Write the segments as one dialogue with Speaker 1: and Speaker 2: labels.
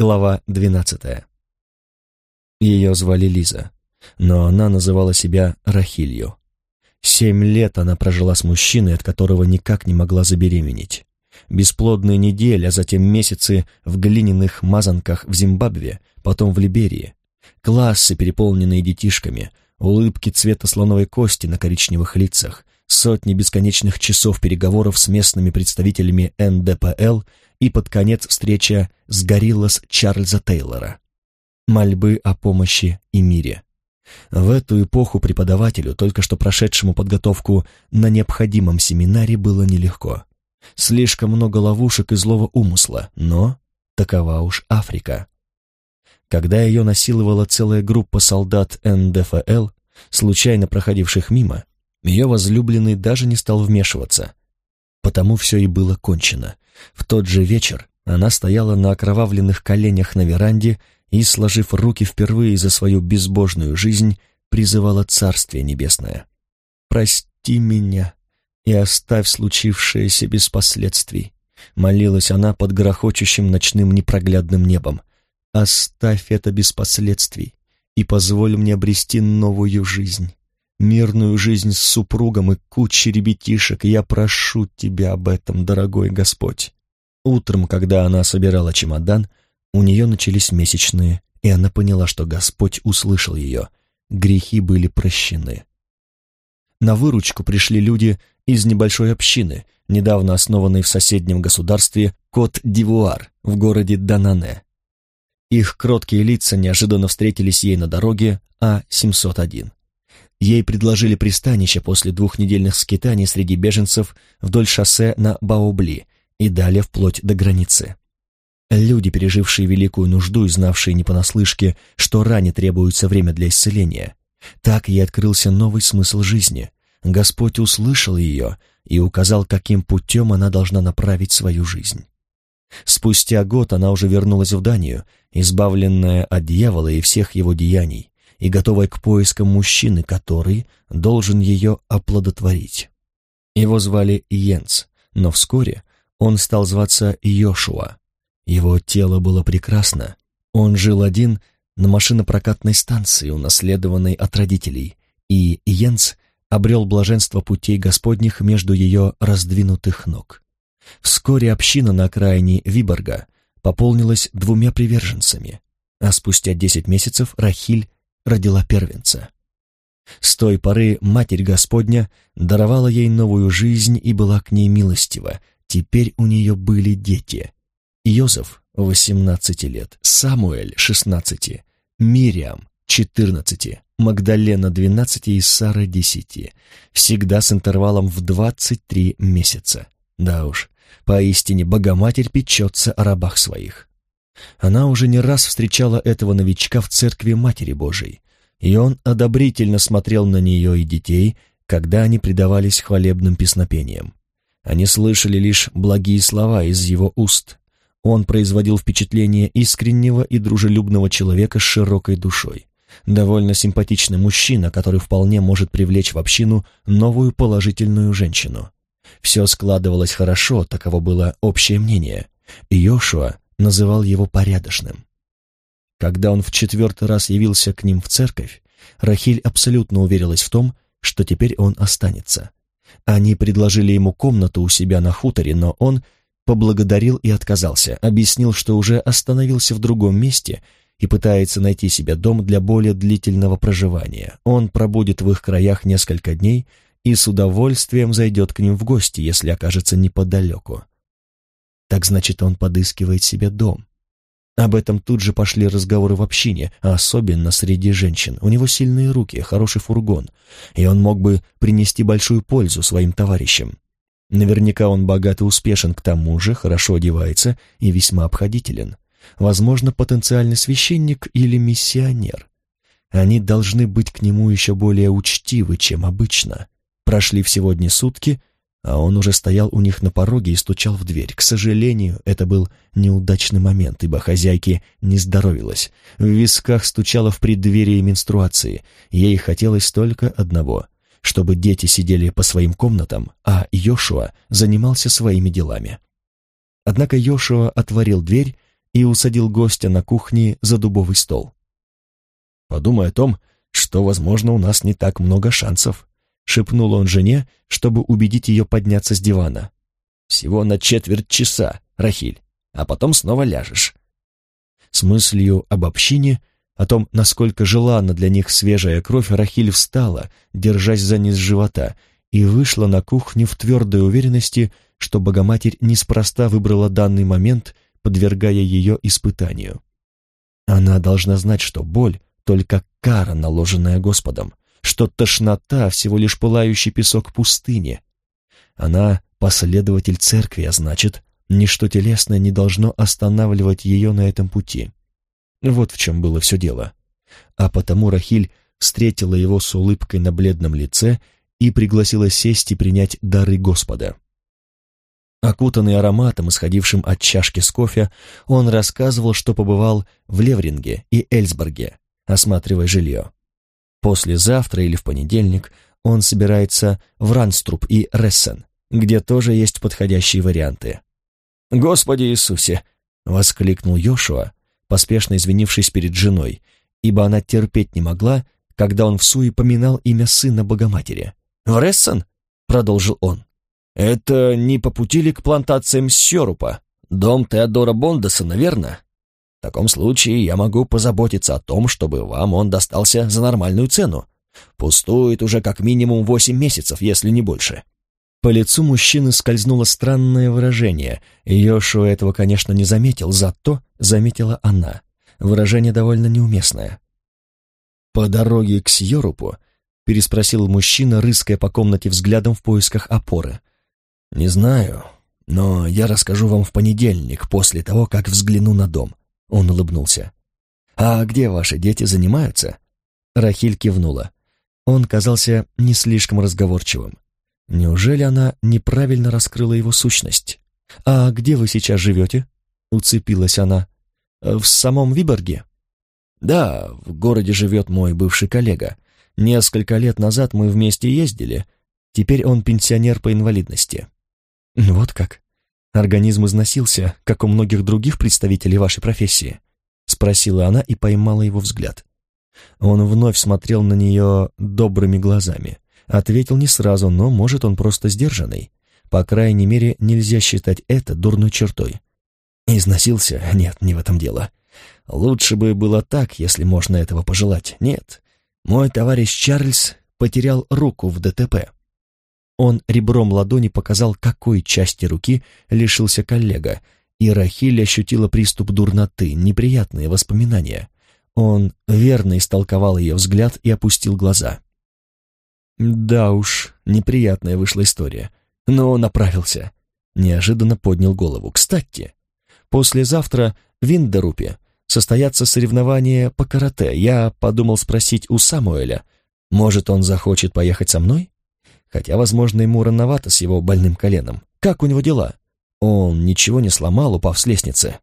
Speaker 1: Глава двенадцатая. Ее звали Лиза, но она называла себя Рахилью. Семь лет она прожила с мужчиной, от которого никак не могла забеременеть. Бесплодные недели, а затем месяцы в глиняных мазанках в Зимбабве, потом в Либерии. Классы, переполненные детишками, улыбки цвета слоновой кости на коричневых лицах, сотни бесконечных часов переговоров с местными представителями НДПЛ и под конец встреча с гориллас Чарльза Тейлора. Мольбы о помощи и мире. В эту эпоху преподавателю, только что прошедшему подготовку на необходимом семинаре, было нелегко. Слишком много ловушек и злого умысла, но такова уж Африка. Когда ее насиловала целая группа солдат НДФЛ, случайно проходивших мимо, ее возлюбленный даже не стал вмешиваться. Потому все и было кончено. В тот же вечер она стояла на окровавленных коленях на веранде и, сложив руки впервые за свою безбожную жизнь, призывала Царствие Небесное. «Прости меня и оставь случившееся без последствий», — молилась она под грохочущим ночным непроглядным небом. «Оставь это без последствий и позволь мне обрести новую жизнь, мирную жизнь с супругом и кучей ребятишек. Я прошу тебя об этом, дорогой Господь». Утром, когда она собирала чемодан, у нее начались месячные, и она поняла, что Господь услышал ее. Грехи были прощены. На выручку пришли люди из небольшой общины, недавно основанной в соседнем государстве Кот-Дивуар в городе Данане. Их кроткие лица неожиданно встретились ей на дороге А-701. Ей предложили пристанище после двухнедельных скитаний среди беженцев вдоль шоссе на Баобли и далее вплоть до границы. Люди, пережившие великую нужду и знавшие не понаслышке, что ране требуется время для исцеления. Так ей открылся новый смысл жизни. Господь услышал ее и указал, каким путем она должна направить свою жизнь. Спустя год она уже вернулась в Данию, избавленная от дьявола и всех его деяний, и готовая к поискам мужчины, который должен ее оплодотворить. Его звали Йенс, но вскоре он стал зваться Йошуа. Его тело было прекрасно. Он жил один на машинопрокатной станции, унаследованной от родителей, и Йенс обрел блаженство путей Господних между ее раздвинутых ног. Вскоре община на окраине Виборга пополнилась двумя приверженцами, а спустя десять месяцев Рахиль родила первенца. С той поры Матерь Господня даровала ей новую жизнь и была к ней милостива. Теперь у нее были дети. Йозеф, 18 лет, Самуэль, 16, Мириам, 14, Магдалена, 12 и Сара, 10. Всегда с интервалом в 23 месяца. Да уж, поистине Богоматерь печется о рабах своих. Она уже не раз встречала этого новичка в церкви Матери Божией, и он одобрительно смотрел на нее и детей, когда они предавались хвалебным песнопениям. Они слышали лишь благие слова из его уст, он производил впечатление искреннего и дружелюбного человека с широкой душой. Довольно симпатичный мужчина, который вполне может привлечь в общину новую положительную женщину. Все складывалось хорошо, таково было общее мнение. Йошуа называл его порядочным. Когда он в четвертый раз явился к ним в церковь, Рахиль абсолютно уверилась в том, что теперь он останется. Они предложили ему комнату у себя на хуторе, но он поблагодарил и отказался, объяснил, что уже остановился в другом месте и пытается найти себе дом для более длительного проживания. Он пробудет в их краях несколько дней и с удовольствием зайдет к ним в гости, если окажется неподалеку. Так значит, он подыскивает себе дом. Об этом тут же пошли разговоры в общине, а особенно среди женщин. У него сильные руки, хороший фургон, и он мог бы принести большую пользу своим товарищам. Наверняка он богат и успешен, к тому же хорошо одевается и весьма обходителен. Возможно, потенциальный священник или миссионер. Они должны быть к нему еще более учтивы, чем обычно. Прошли всего дни сутки, а он уже стоял у них на пороге и стучал в дверь. К сожалению, это был неудачный момент, ибо хозяйке не здоровилось. В висках стучало в преддверии менструации. Ей хотелось только одного — чтобы дети сидели по своим комнатам, а Йошуа занимался своими делами. Однако Йошуа отворил дверь и усадил гостя на кухне за дубовый стол. «Подумай о том, что, возможно, у нас не так много шансов», — шепнул он жене, чтобы убедить ее подняться с дивана. «Всего на четверть часа, Рахиль, а потом снова ляжешь». С мыслью об общине, о том, насколько желанна для них свежая кровь, Рахиль встала, держась за низ живота, и вышла на кухню в твердой уверенности, что Богоматерь неспроста выбрала данный момент, подвергая ее испытанию. Она должна знать, что боль — только кара, наложенная Господом, что тошнота — всего лишь пылающий песок пустыни. Она — последователь церкви, а значит, ничто телесное не должно останавливать ее на этом пути. Вот в чем было все дело. А потому Рахиль встретила его с улыбкой на бледном лице и пригласила сесть и принять дары Господа. Окутанный ароматом, исходившим от чашки с кофе, он рассказывал, что побывал в Левринге и Эльсборге, осматривая жилье. Послезавтра или в понедельник он собирается в Ранструп и Рессен, где тоже есть подходящие варианты. «Господи Иисусе!» — воскликнул Йошуа, поспешно извинившись перед женой, ибо она терпеть не могла, когда он в суе поминал имя сына Богоматери. «В Рессен?» — продолжил он. «Это не по пути ли к плантациям Сёрупа? Дом Теодора Бондеса, наверное? В таком случае я могу позаботиться о том, чтобы вам он достался за нормальную цену. Пустует уже как минимум восемь месяцев, если не больше». По лицу мужчины скользнуло странное выражение. Йошуа этого, конечно, не заметил, зато заметила она. Выражение довольно неуместное. По дороге к Сьорупу переспросил мужчина, рыская по комнате взглядом в поисках опоры. «Не знаю, но я расскажу вам в понедельник, после того, как взгляну на дом». Он улыбнулся. «А где ваши дети занимаются?» Рахиль кивнула. Он казался не слишком разговорчивым. Неужели она неправильно раскрыла его сущность? «А где вы сейчас живете?» — уцепилась она. «В самом Виборге?» «Да, в городе живет мой бывший коллега. Несколько лет назад мы вместе ездили. Теперь он пенсионер по инвалидности». «Вот как? Организм износился, как у многих других представителей вашей профессии?» — спросила она и поймала его взгляд. Он вновь смотрел на нее добрыми глазами. Ответил не сразу, но, может, он просто сдержанный. По крайней мере, нельзя считать это дурной чертой. Износился? Нет, не в этом дело. Лучше бы было так, если можно этого пожелать. Нет. Мой товарищ Чарльз потерял руку в ДТП. Он ребром ладони показал, какой части руки лишился коллега, и Рахиль ощутила приступ дурноты, неприятные воспоминания. Он верно истолковал ее взгляд и опустил глаза. Да уж, неприятная вышла история. Но он оправился. Неожиданно поднял голову. Кстати, послезавтра в Виндерупе состоятся соревнования по карате. Я подумал спросить у Самуэля, может, он захочет поехать со мной? Хотя, возможно, ему рановато с его больным коленом. Как у него дела? Он ничего не сломал, упав с лестницы.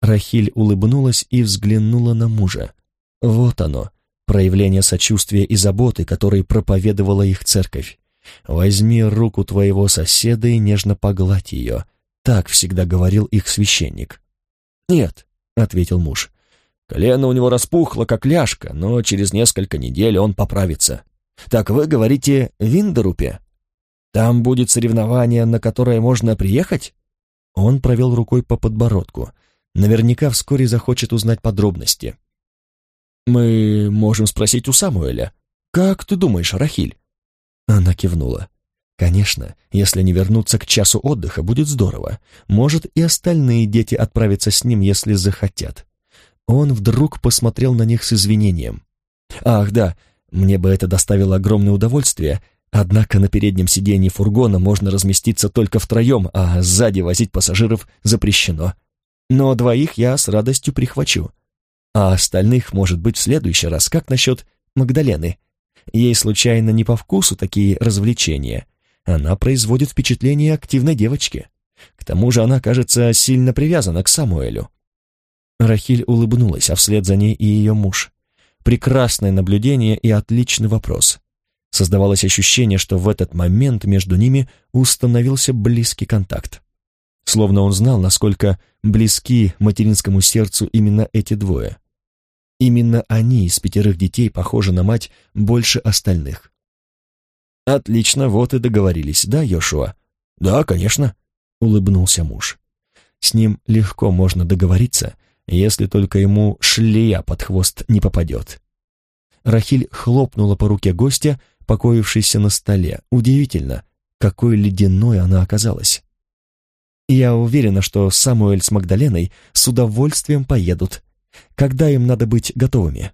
Speaker 1: Рахиль улыбнулась и взглянула на мужа. Вот оно, проявление сочувствия и заботы, которые проповедовала их церковь. «Возьми руку твоего соседа и нежно погладь ее», — так всегда говорил их священник. «Нет», — ответил муж, — «колено у него распухло, как ляжка, но через несколько недель он поправится». «Так вы говорите Виндерупе? Там будет соревнование, на которое можно приехать?» Он провел рукой по подбородку. Наверняка вскоре захочет узнать подробности. «Мы можем спросить у Самуэля. Как ты думаешь, Рахиль?» Она кивнула. «Конечно, если не вернуться к часу отдыха, будет здорово. Может, и остальные дети отправятся с ним, если захотят». Он вдруг посмотрел на них с извинением. «Ах, да, мне бы это доставило огромное удовольствие, однако на переднем сиденье фургона можно разместиться только втроем, а сзади возить пассажиров запрещено. Но двоих я с радостью прихвачу а остальных, может быть, в следующий раз. Как насчет Магдалены? Ей случайно не по вкусу такие развлечения. Она производит впечатление активной девочки. К тому же она, кажется, сильно привязана к Самуэлю. Рахиль улыбнулась, а вслед за ней и ее муж. Прекрасное наблюдение и отличный вопрос. Создавалось ощущение, что в этот момент между ними установился близкий контакт. словно он знал, насколько близки материнскому сердцу именно эти двое. Именно они из пятерых детей похожи на мать больше остальных. «Отлично, вот и договорились, да, Йошуа?» «Да, конечно», — улыбнулся муж. «С ним легко можно договориться, если только ему шлея под хвост не попадет». Рахиль хлопнула по руке гостя, покоившейся на столе. Удивительно, какой ледяной она оказалась. «Я уверена, что Самуэль с Магдаленой с удовольствием поедут. Когда им надо быть готовыми?»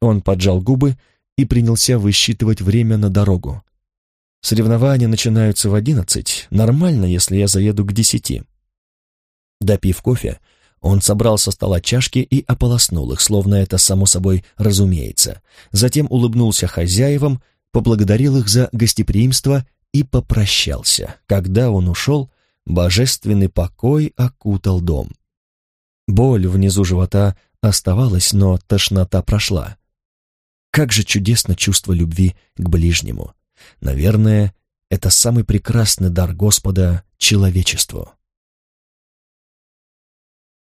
Speaker 1: Он поджал губы и принялся высчитывать время на дорогу. Соревнования начинаются в одиннадцать, нормально, если я заеду к десяти. Допив кофе, он собрал со стола чашки и ополоснул их, словно это само собой разумеется. Затем улыбнулся хозяевам, поблагодарил их за гостеприимство и попрощался. Когда он ушел, божественный покой окутал дом. Боль внизу живота оставалась, но тошнота прошла. Как же чудесно чувство любви к ближнему. Наверное, это самый прекрасный дар Господа человечеству.